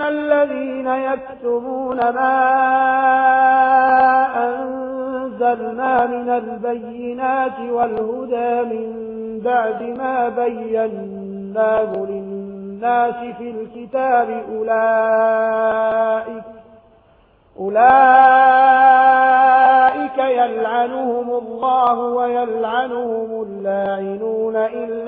إن الذين يكتمون ما أنزلنا من البينات والهدى من بعد ما بيناه للناس في الكتاب أولئك أولئك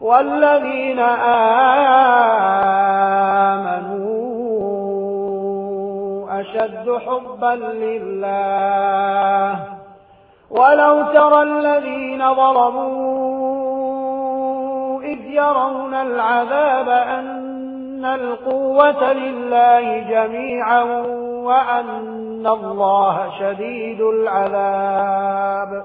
والذين آمنوا أشد حبا لله. ولو ترى الذين ظلموا إذ يرون العذاب أن القوة لله جميعا وأن الله شديد العذاب.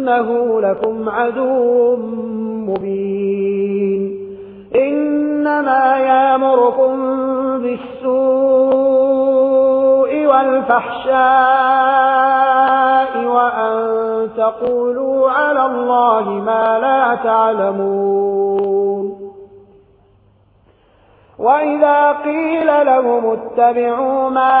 إنه لكم عدو مبين. إنما يأمركم بالسوء والفحشاء وأن تقولوا على الله ما لا تعلمون. وإذا قيل لهم اتبعوا ما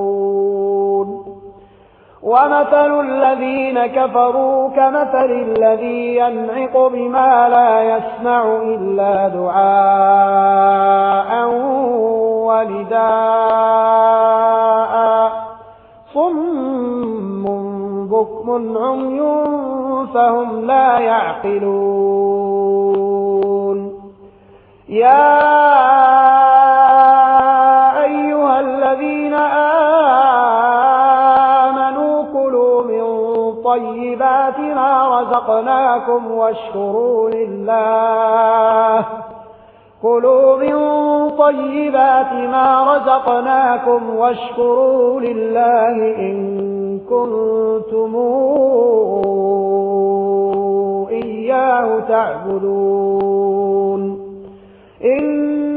ومثل الذين كفروا كمثل الذي ينعق بما لا يسمع إلا دعاء ولداء صم بكم عمي فهم لا يعقلون. يا لكم وَاشْكُرُوا لِلَّهِ. كُلُوا مِن طَيِّبَاتِ مَا رَزَقْنَاكُمْ وَاشْكُرُوا لِلَّهِ إِن كُنتُمْ إِيَّاهُ تَعْبُدُونَ.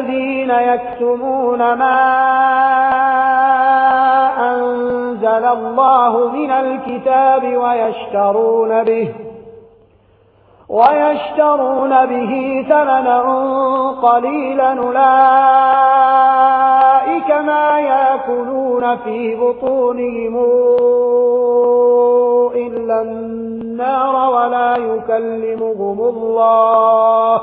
الذين يكتمون ما أنزل الله من الكتاب ويشترون به ويشترون به ثمنا قليلا أولئك ما يأكلون في بطونهم إلا النار ولا يكلمهم الله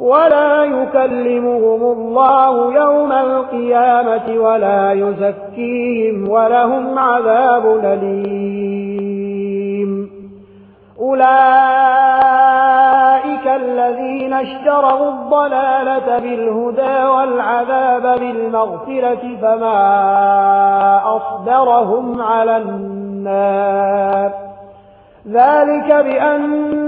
ولا يكلمهم الله يوم القيامة ولا يزكيهم ولهم عذاب لليم أولئك الذين اشتروا الضلالة بالهدى والعذاب بالمغفرة فما أصدرهم على النار. ذلك بأن